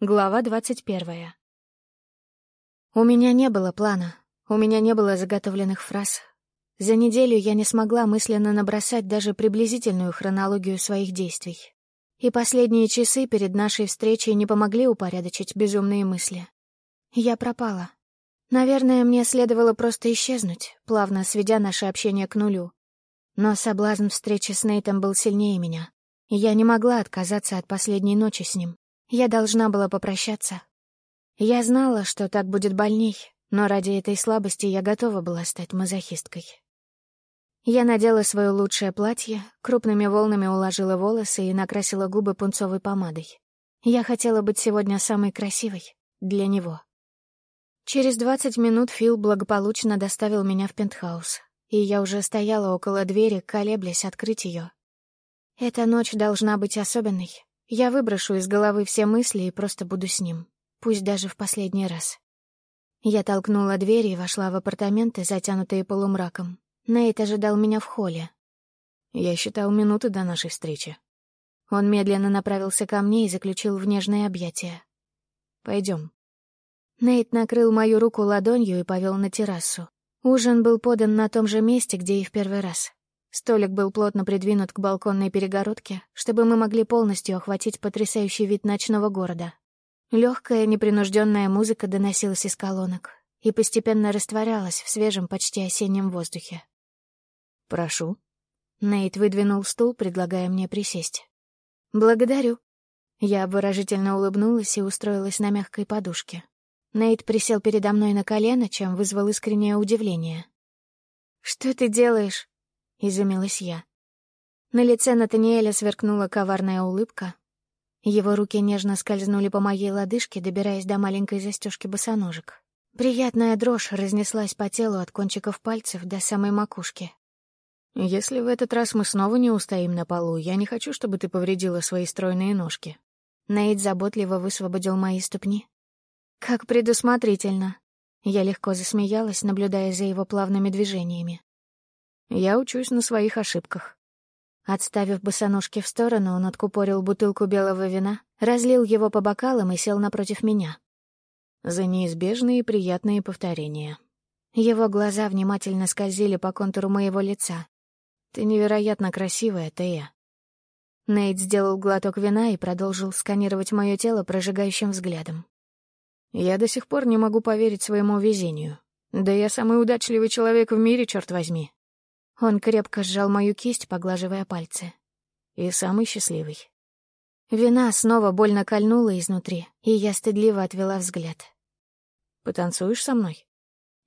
Глава двадцать первая. У меня не было плана, у меня не было заготовленных фраз. За неделю я не смогла мысленно набросать даже приблизительную хронологию своих действий. И последние часы перед нашей встречей не помогли упорядочить безумные мысли. Я пропала. Наверное, мне следовало просто исчезнуть, плавно сведя наше общение к нулю. Но соблазн встречи с Нейтом был сильнее меня, и я не могла отказаться от последней ночи с ним. Я должна была попрощаться. Я знала, что так будет больней, но ради этой слабости я готова была стать мазохисткой. Я надела свое лучшее платье, крупными волнами уложила волосы и накрасила губы пунцовой помадой. Я хотела быть сегодня самой красивой для него. Через двадцать минут Фил благополучно доставил меня в пентхаус, и я уже стояла около двери, колеблясь открыть ее. Эта ночь должна быть особенной, я выброшу из головы все мысли и просто буду с ним, пусть даже в последний раз. Я толкнула дверь и вошла в апартаменты, затянутые полумраком. Нейт ожидал меня в холле. Я считал минуты до нашей встречи. Он медленно направился ко мне и заключил в нежные объятия. Пойдем. Нейт накрыл мою руку ладонью и повел на террасу. Ужин был подан на том же месте, где и в первый раз. Столик был плотно придвинут к балконной перегородке, чтобы мы могли полностью охватить потрясающий вид ночного города. Легкая, непринужденная музыка доносилась из колонок и постепенно растворялась в свежем, почти осеннем воздухе. «Прошу». Нейт выдвинул стул, предлагая мне присесть. «Благодарю». Я выражительно улыбнулась и устроилась на мягкой подушке. Нейт присел передо мной на колено, чем вызвал искреннее удивление. «Что ты делаешь?» — изумилась я. На лице Натаниэля сверкнула коварная улыбка. Его руки нежно скользнули по моей лодыжке, добираясь до маленькой застежки босоножек. Приятная дрожь разнеслась по телу от кончиков пальцев до самой макушки. «Если в этот раз мы снова не устоим на полу, я не хочу, чтобы ты повредила свои стройные ножки». Нейт заботливо высвободил мои ступни. «Как предусмотрительно». Я легко засмеялась, наблюдая за его плавными движениями. Я учусь на своих ошибках. Отставив босоножки в сторону, он откупорил бутылку белого вина, разлил его по бокалам и сел напротив меня. За неизбежные приятные повторения. Его глаза внимательно скользили по контуру моего лица. «Ты невероятно красивая, Тея». Нейт сделал глоток вина и продолжил сканировать мое тело прожигающим взглядом. «Я до сих пор не могу поверить своему везению. Да я самый удачливый человек в мире, черт возьми. Он крепко сжал мою кисть, поглаживая пальцы. И самый счастливый. Вина снова больно кольнула изнутри, и я стыдливо отвела взгляд. «Потанцуешь со мной?»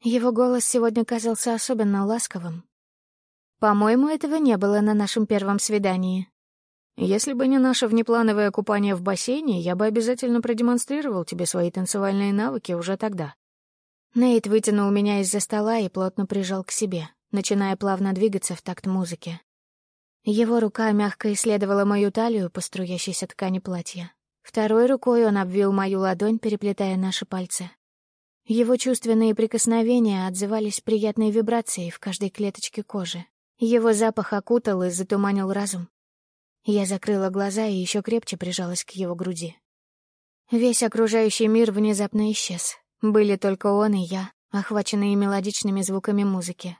Его голос сегодня казался особенно ласковым. «По-моему, этого не было на нашем первом свидании». «Если бы не наше внеплановое купание в бассейне, я бы обязательно продемонстрировал тебе свои танцевальные навыки уже тогда». Нейт вытянул меня из-за стола и плотно прижал к себе начиная плавно двигаться в такт музыки. Его рука мягко исследовала мою талию по струящейся ткани платья. Второй рукой он обвил мою ладонь, переплетая наши пальцы. Его чувственные прикосновения отзывались приятной вибрацией в каждой клеточке кожи. Его запах окутал и затуманил разум. Я закрыла глаза и еще крепче прижалась к его груди. Весь окружающий мир внезапно исчез. Были только он и я, охваченные мелодичными звуками музыки,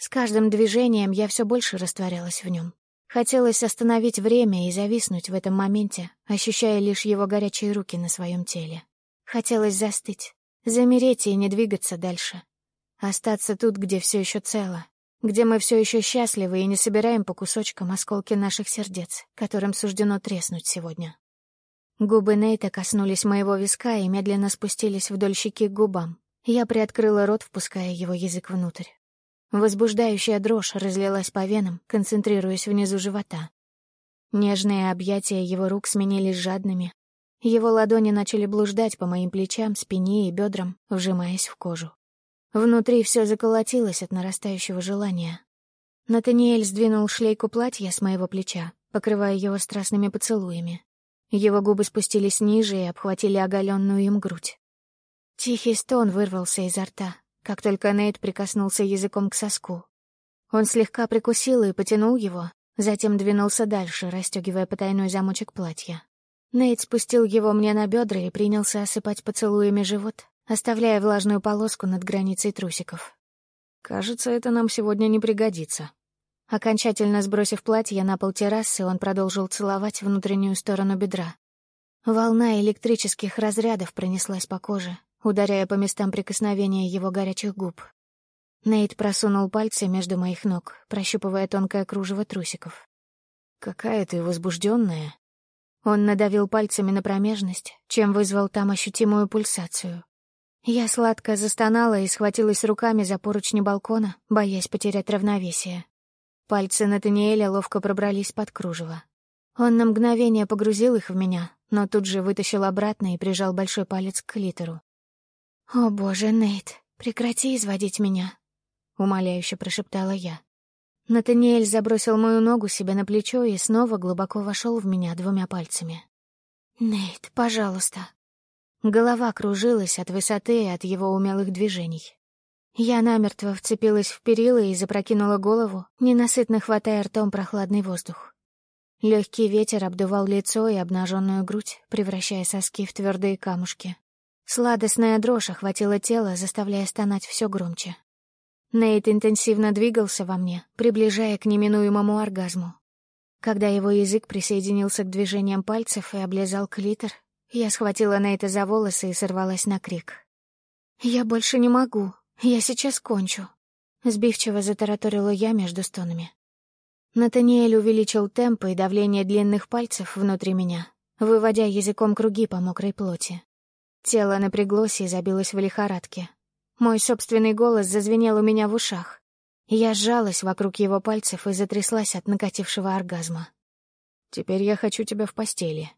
с каждым движением я все больше растворялась в нем. Хотелось остановить время и зависнуть в этом моменте, ощущая лишь его горячие руки на своем теле. Хотелось застыть, замереть и не двигаться дальше. Остаться тут, где все еще цело, где мы все еще счастливы и не собираем по кусочкам осколки наших сердец, которым суждено треснуть сегодня. Губы Нейта коснулись моего виска и медленно спустились вдоль щеки к губам. Я приоткрыла рот, впуская его язык внутрь. Возбуждающая дрожь разлилась по венам, концентрируясь внизу живота. Нежные объятия его рук сменились жадными. Его ладони начали блуждать по моим плечам, спине и бедрам, вжимаясь в кожу. Внутри все заколотилось от нарастающего желания. Натаниэль сдвинул шлейку платья с моего плеча, покрывая его страстными поцелуями. Его губы спустились ниже и обхватили оголенную им грудь. Тихий стон вырвался изо рта, как только Нейт прикоснулся языком к соску. Он слегка прикусил и потянул его, затем двинулся дальше, расстегивая потайной замочек платья. Нейт спустил его мне на бедра и принялся осыпать поцелуями живот, оставляя влажную полоску над границей трусиков. «Кажется, это нам сегодня не пригодится». Окончательно сбросив платье на пол террасы, он продолжил целовать внутреннюю сторону бедра. Волна электрических разрядов пронеслась по коже, ударяя по местам прикосновения его горячих губ. Нейт просунул пальцы между моих ног, прощупывая тонкое кружево трусиков. «Какая ты возбужденная!» Он надавил пальцами на промежность, чем вызвал там ощутимую пульсацию. Я сладко застонала и схватилась руками за поручни балкона, боясь потерять равновесие. Пальцы Натаниэля ловко пробрались под кружево. Он на мгновение погрузил их в меня, но тут же вытащил обратно и прижал большой палец к клитору. «О боже, Нейт, прекрати изводить меня», — умоляюще прошептала я. Натаниэль забросил мою ногу себе на плечо и снова глубоко вошел в меня двумя пальцами. «Нейт, пожалуйста». Голова кружилась от высоты и от его умелых движений. Я намертво вцепилась в перила и запрокинула голову, ненасытно хватая ртом прохладный воздух. Легкий ветер обдувал лицо и обнаженную грудь, превращая соски в твердые камушки. Сладостная дрожь охватила тело, заставляя стонать все громче. Нейт интенсивно двигался во мне, приближая к неминуемому оргазму. Когда его язык присоединился к движениям пальцев и облизал клитор, я схватила Нейта за волосы и сорвалась на крик. «Я больше не могу. Я сейчас кончу», — сбивчиво затараторила я между стонами. Натаниэль увеличил темп и давление длинных пальцев внутри меня, выводя языком круги по мокрой плоти. Тело напряглось и забилось в лихорадке, мой собственный голос зазвенел у меня в ушах. Я сжалась вокруг его пальцев и затряслась от накатившего оргазма. «Теперь я хочу тебя в постели».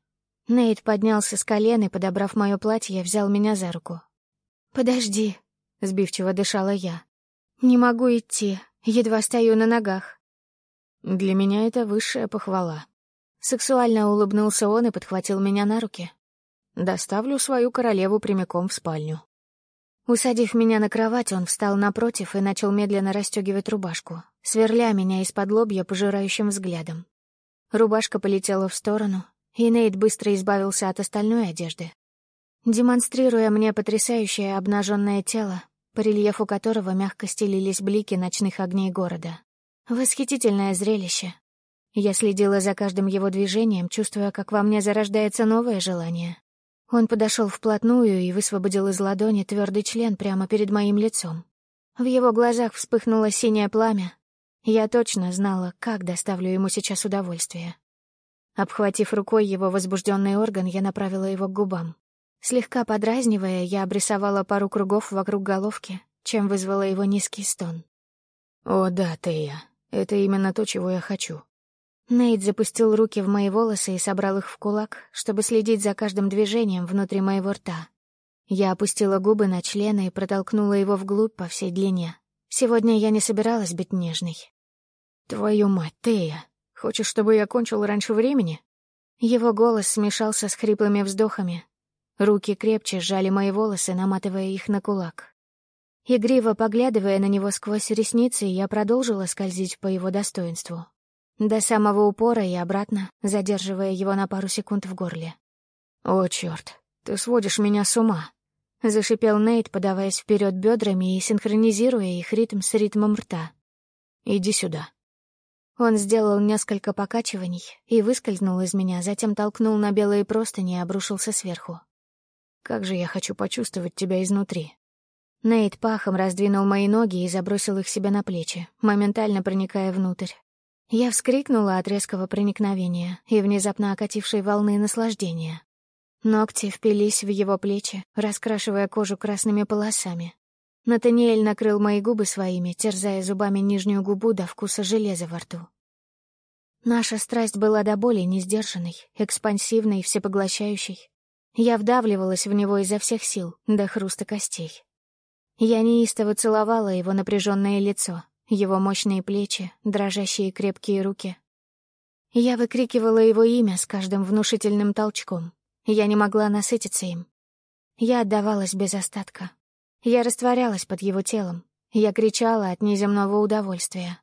Нейт поднялся с колен и, подобрав мое платье, взял меня за руку. «Подожди», — сбивчиво дышала я. «Не могу идти, едва стою на ногах». «Для меня это высшая похвала». Сексуально улыбнулся он и подхватил меня на руки. «Доставлю свою королеву прямиком в спальню». Усадив меня на кровать, он встал напротив и начал медленно расстегивать рубашку, сверля меня из-под лобья пожирающим взглядом. Рубашка полетела в сторону, и Нейт быстро избавился от остальной одежды. Демонстрируя мне потрясающее обнаженное тело, по рельефу которого мягко стелились блики ночных огней города. Восхитительное зрелище. Я следила за каждым его движением, чувствуя, как во мне зарождается новое желание. Он подошел вплотную и высвободил из ладони твердый член прямо перед моим лицом. В его глазах вспыхнуло синее пламя. Я точно знала, как доставлю ему сейчас удовольствие. Обхватив рукой его возбужденный орган, я направила его к губам. Слегка подразнивая, я обрисовала пару кругов вокруг головки, чем вызвала его низкий стон. «О да, Тея, это именно то, чего я хочу. Нейт запустил руки в мои волосы и собрал их в кулак, чтобы следить за каждым движением внутри моего рта. Я опустила губы на члены и протолкнула его вглубь по всей длине. Сегодня я не собиралась быть нежной. «Твою мать, Тея, хочешь, чтобы я кончил раньше времени?» Его голос смешался с хриплыми вздохами. Руки крепче сжали мои волосы, наматывая их на кулак. Игриво поглядывая на него сквозь ресницы, я продолжила скользить по его достоинству, до самого упора и обратно, задерживая его на пару секунд в горле. «О, черт, ты сводишь меня с ума!» — зашипел Нейт, подаваясь вперед бедрами и синхронизируя их ритм с ритмом рта. «Иди сюда». Он сделал несколько покачиваний и выскользнул из меня, затем толкнул на белые простыни и обрушился сверху. «Как же я хочу почувствовать тебя изнутри!» Нейт пахом раздвинул мои ноги и забросил их себе на плечи, моментально проникая внутрь, я вскрикнула от резкого проникновения и внезапно окатившей волны наслаждения. Ногти впились в его плечи, раскрашивая кожу красными полосами. Натаниэль накрыл мои губы своими, терзая зубами нижнюю губу до вкуса железа во рту. Наша страсть была до боли несдержанной, экспансивной, всепоглощающей. Я вдавливалась в него изо всех сил, до хруста костей. Я неистово целовала его напряженное лицо, его мощные плечи, дрожащие крепкие руки. Я выкрикивала его имя с каждым внушительным толчком. Я не могла насытиться им. Я отдавалась без остатка. Я растворялась под его телом. Я кричала от неземного удовольствия.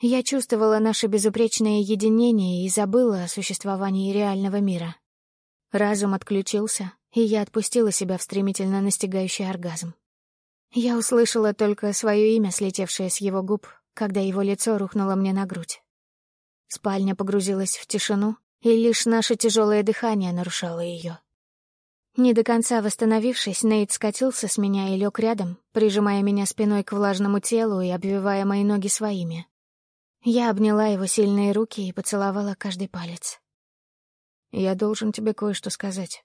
Я чувствовала наше безупречное единение и забыла о существовании реального мира. Разум отключился, и я отпустила себя в стремительно настигающий оргазм. Я услышала только свое имя, слетевшее с его губ, когда его лицо рухнуло мне на грудь. Спальня погрузилась в тишину, и лишь наше тяжелое дыхание нарушало ее. Не до конца восстановившись, Нейт скатился с меня и лег рядом, прижимая меня спиной к влажному телу и обвивая мои ноги своими. Я обняла его сильные руки и поцеловала каждый палец. «Я должен тебе кое-что сказать».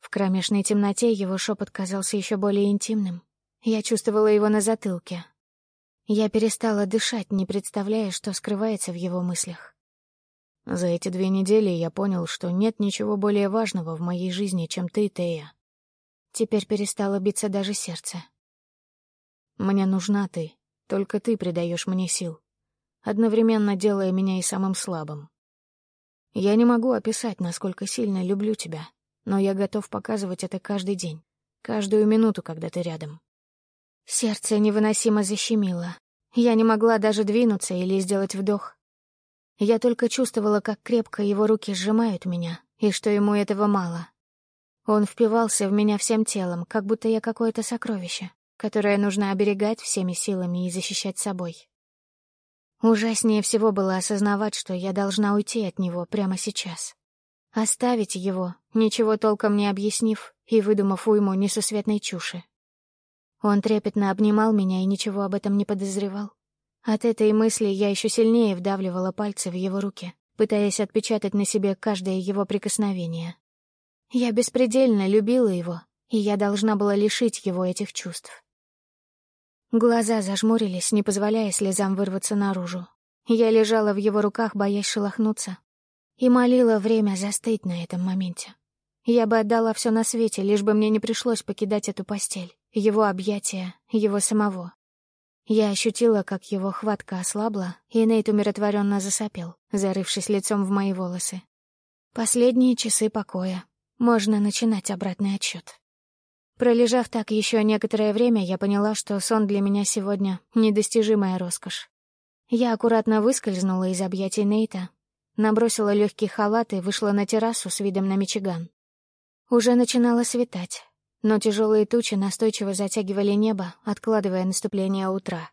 В кромешной темноте его шепот казался еще более интимным. Я чувствовала его на затылке. Я перестала дышать, не представляя, что скрывается в его мыслях. За эти две недели я понял, что нет ничего более важного в моей жизни, чем ты, Тея. Теперь перестало биться даже сердце. Мне нужна ты, только ты придаешь мне сил, одновременно делая меня и самым слабым. Я не могу описать, насколько сильно люблю тебя, но я готов показывать это каждый день, каждую минуту, когда ты рядом. Сердце невыносимо защемило. Я не могла даже двинуться или сделать вдох. Я только чувствовала, как крепко его руки сжимают меня, и что ему этого мало. Он впивался в меня всем телом, как будто я какое-то сокровище, которое нужно оберегать всеми силами и защищать собой. Ужаснее всего было осознавать, что я должна уйти от него прямо сейчас. Оставить его, ничего толком не объяснив и выдумав уйму несусветной чуши. Он трепетно обнимал меня и ничего об этом не подозревал. От этой мысли я еще сильнее вдавливала пальцы в его руки, пытаясь отпечатать на себе каждое его прикосновение. Я беспредельно любила его, и я должна была лишить его этих чувств. Глаза зажмурились, не позволяя слезам вырваться наружу. Я лежала в его руках, боясь шелохнуться, и молила время застыть на этом моменте. Я бы отдала все на свете, лишь бы мне не пришлось покидать эту постель, его объятия, его самого. Я ощутила, как его хватка ослабла, и Нейт умиротворенно засопел, зарывшись лицом в мои волосы. Последние часы покоя. Можно начинать обратный отсчет. Пролежав так еще некоторое время, я поняла, что сон для меня сегодня — недостижимая роскошь. Я аккуратно выскользнула из объятий Нейта, набросила легкий халат и вышла на террасу с видом на Мичиган. Уже начинало светать, но тяжелые тучи настойчиво затягивали небо, откладывая наступление утра.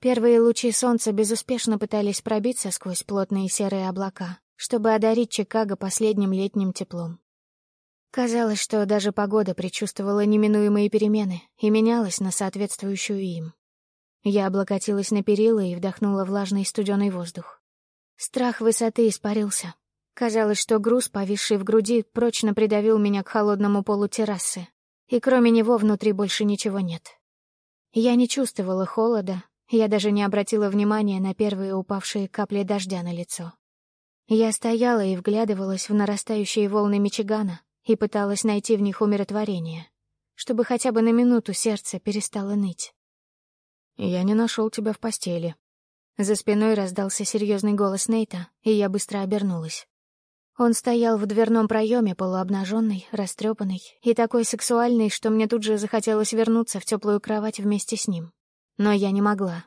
Первые лучи солнца безуспешно пытались пробиться сквозь плотные серые облака, чтобы одарить Чикаго последним летним теплом. Казалось, что даже погода предчувствовала неминуемые перемены и менялась на соответствующую им. Я облокотилась на перила и вдохнула влажный студеный воздух. Страх высоты испарился. Казалось, что груз, повисший в груди, прочно придавил меня к холодному полу террасы, и кроме него внутри больше ничего нет. Я не чувствовала холода, я даже не обратила внимания на первые упавшие капли дождя на лицо. Я стояла и вглядывалась в нарастающие волны Мичигана, и пыталась найти в них умиротворение, чтобы хотя бы на минуту сердце перестало ныть. «Я не нашел тебя в постели». За спиной раздался серьезный голос Нейта, и я быстро обернулась. Он стоял в дверном проеме, полуобнаженный, растрепанный и такой сексуальный, что мне тут же захотелось вернуться в теплую кровать вместе с ним. Но я не могла.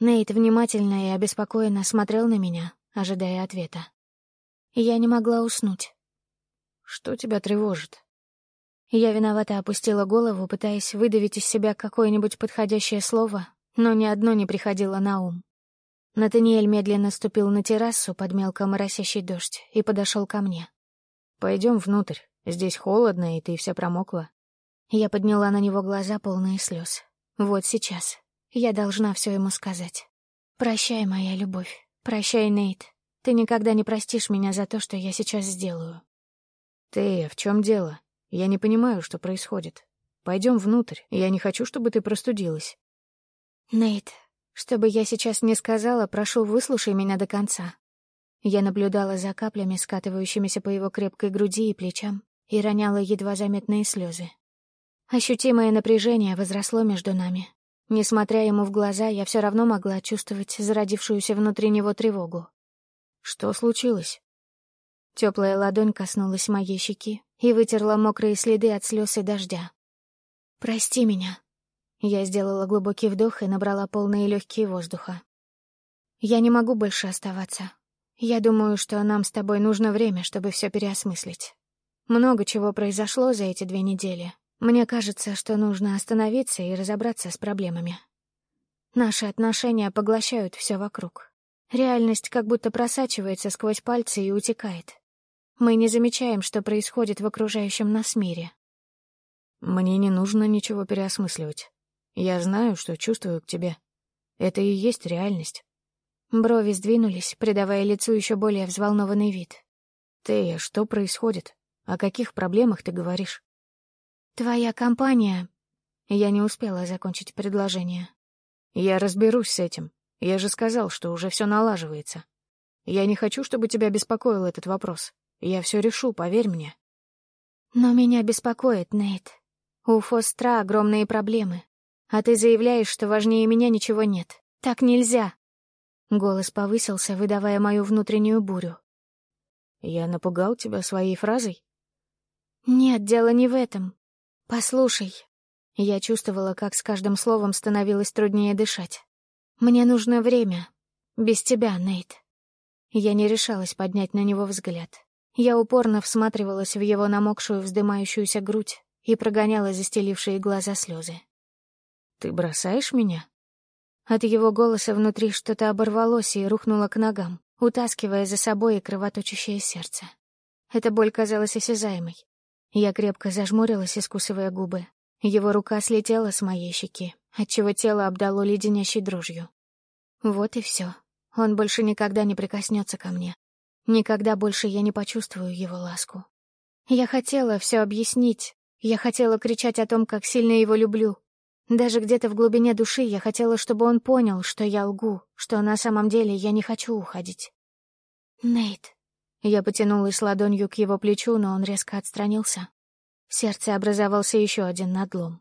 Нейт внимательно и обеспокоенно смотрел на меня, ожидая ответа. Я не могла уснуть. Что тебя тревожит?» Я виновато опустила голову, пытаясь выдавить из себя какое-нибудь подходящее слово, но ни одно не приходило на ум. Натаниэль медленно ступил на террасу под мелко моросящий дождь и подошел ко мне. «Пойдем внутрь. Здесь холодно, и ты вся промокла». Я подняла на него глаза, полные слез. Вот сейчас. Я должна все ему сказать. «Прощай, моя любовь. Прощай, Нейт. Ты никогда не простишь меня за то, что я сейчас сделаю. «Тея, в чем дело? Я не понимаю, что происходит. Пойдем внутрь, я не хочу, чтобы ты простудилась». «Нейт, что бы я сейчас не сказала, прошу, выслушай меня до конца». Я наблюдала за каплями, скатывающимися по его крепкой груди и плечам, и роняла едва заметные слезы. Ощутимое напряжение возросло между нами. Несмотря ему в глаза, я все равно могла чувствовать зародившуюся внутри него тревогу. «Что случилось?» Теплая ладонь коснулась моей щеки и вытерла мокрые следы от слез и дождя. «Прости меня». Я сделала глубокий вдох и набрала полные легкие воздуха. «Я не могу больше оставаться. Я думаю, что нам с тобой нужно время, чтобы все переосмыслить. Много чего произошло за эти две недели. Мне кажется, что нужно остановиться и разобраться с проблемами. Наши отношения поглощают все вокруг. Реальность как будто просачивается сквозь пальцы и утекает. Мы не замечаем, что происходит в окружающем нас мире. Мне не нужно ничего переосмысливать. Я знаю, что чувствую к тебе. Это и есть реальность. Брови сдвинулись, придавая лицу еще более взволнованный вид. Тея, что происходит? О каких проблемах ты говоришь? Твоя компания... Я не успела закончить предложение. Я разберусь с этим. Я же сказал, что уже все налаживается. Я не хочу, чтобы тебя беспокоил этот вопрос. Я все решу, поверь мне. Но меня беспокоит, Нейт. У Фостра огромные проблемы. А ты заявляешь, что важнее меня ничего нет. Так нельзя. Голос повысился, выдавая мою внутреннюю бурю. Я напугал тебя своей фразой? Нет, дело не в этом. Послушай. Я чувствовала, как с каждым словом становилось труднее дышать. Мне нужно время. Без тебя, Нейт. Я не решалась поднять на него взгляд. Я упорно всматривалась в его намокшую, вздымающуюся грудь и прогоняла застелившие глаза слезы. «Ты бросаешь меня?» От его голоса внутри что-то оборвалось и рухнуло к ногам, утаскивая за собой и кровоточащее сердце. Эта боль казалась осязаемой. Я крепко зажмурилась, искусывая губы. Его рука слетела с моей щеки, отчего тело обдало леденящей дрожью. Вот и все. Он больше никогда не прикоснется ко мне. Никогда больше я не почувствую его ласку. Я хотела все объяснить. Я хотела кричать о том, как сильно его люблю. Даже где-то в глубине души я хотела, чтобы он понял, что я лгу, что на самом деле я не хочу уходить. «Нейт». Я потянулась ладонью к его плечу, но он резко отстранился. В сердце образовался еще один надлом.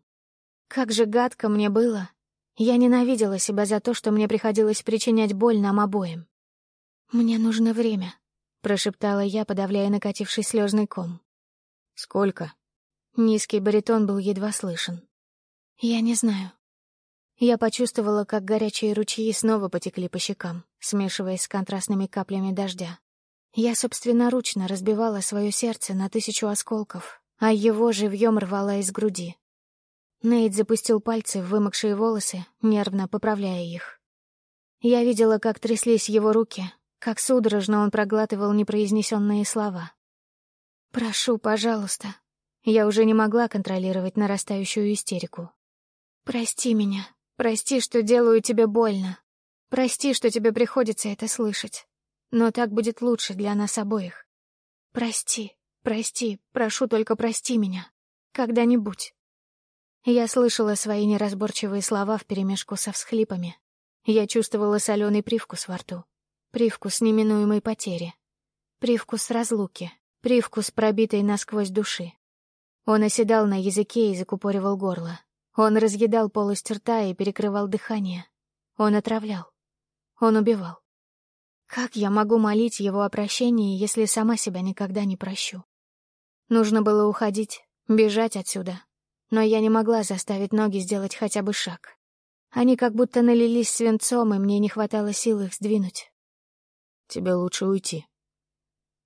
Как же гадко мне было. Я ненавидела себя за то, что мне приходилось причинять боль нам обоим. «Мне нужно время», — прошептала я, подавляя накативший слезный ком. «Сколько?» Низкий баритон был едва слышен. «Я не знаю». Я почувствовала, как горячие ручьи снова потекли по щекам, смешиваясь с контрастными каплями дождя. Я собственноручно разбивала свое сердце на тысячу осколков, а его живьем рвала из груди. Нейт запустил пальцы в вымокшие волосы, нервно поправляя их. Я видела, как тряслись его руки, как судорожно он проглатывал непроизнесенные слова. «Прошу, пожалуйста». Я уже не могла контролировать нарастающую истерику. «Прости меня. Прости, что делаю тебе больно. Прости, что тебе приходится это слышать. Но так будет лучше для нас обоих. Прости, прости, прошу только прости меня. Когда-нибудь». Я слышала свои неразборчивые слова вперемешку со всхлипами. Я чувствовала соленый привкус во рту, привкус неминуемой потери, привкус разлуки, привкус пробитой насквозь души. Он оседал на языке и закупоривал горло. Он разъедал полость рта и перекрывал дыхание. Он отравлял. Он убивал. Как я могу молить его о прощении, если сама себя никогда не прощу? Нужно было уходить, бежать отсюда, но я не могла заставить ноги сделать хотя бы шаг. Они как будто налились свинцом, и мне не хватало сил их сдвинуть. «Тебе лучше уйти».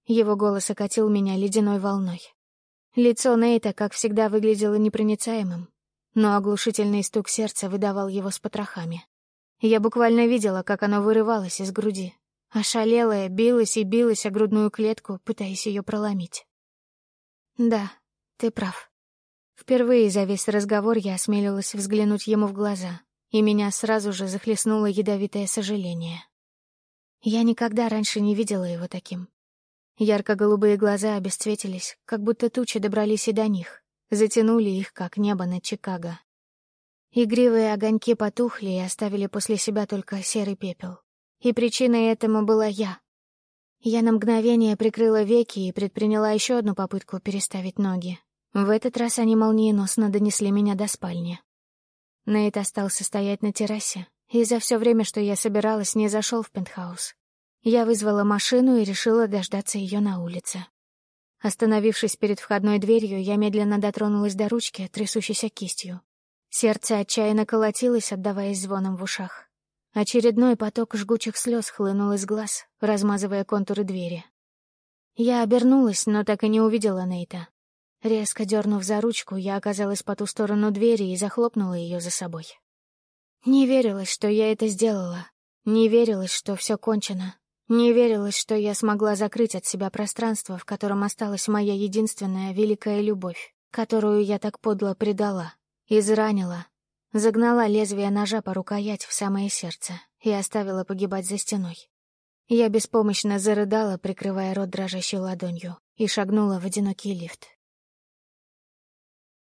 Его голос окатил меня ледяной волной. Лицо Нейта, как всегда, выглядело непроницаемым, но оглушительный стук сердца выдавал его с потрохами. Я буквально видела, как оно вырывалось из груди, ошалелое, билось и билось о грудную клетку, пытаясь ее проломить. «Да, ты прав», Впервые за весь разговор я осмелилась взглянуть ему в глаза, и меня сразу же захлестнуло ядовитое сожаление. Я никогда раньше не видела его таким. Ярко-голубые глаза обесцветились, как будто тучи добрались и до них, затянули их, как небо над Чикаго. Игривые огоньки потухли и оставили после себя только серый пепел. И причиной этому была я. Я на мгновение прикрыла веки и предприняла еще одну попытку переставить ноги, в этот раз они молниеносно донесли меня до спальни. Нейт остался стоять на террасе, и за все время, что я собиралась, не зашел в пентхаус. Я вызвала машину и решила дождаться ее на улице. Остановившись перед входной дверью, я медленно дотронулась до ручки, трясущейся кистью. Сердце отчаянно колотилось, отдаваясь звоном в ушах. Очередной поток жгучих слез хлынул из глаз, размазывая контуры двери. Я обернулась, но так и не увидела Нейта. Резко дернув за ручку, я оказалась по ту сторону двери и захлопнула ее за собой. Не верилось, что я это сделала. Не верилось, что все кончено. Не верилось, что я смогла закрыть от себя пространство, в котором осталась моя единственная великая любовь, которую я так подло предала, изранила, загнала лезвие ножа по рукоять в самое сердце и оставила погибать за стеной. Я беспомощно зарыдала, прикрывая рот дрожащей ладонью, и шагнула в одинокий лифт.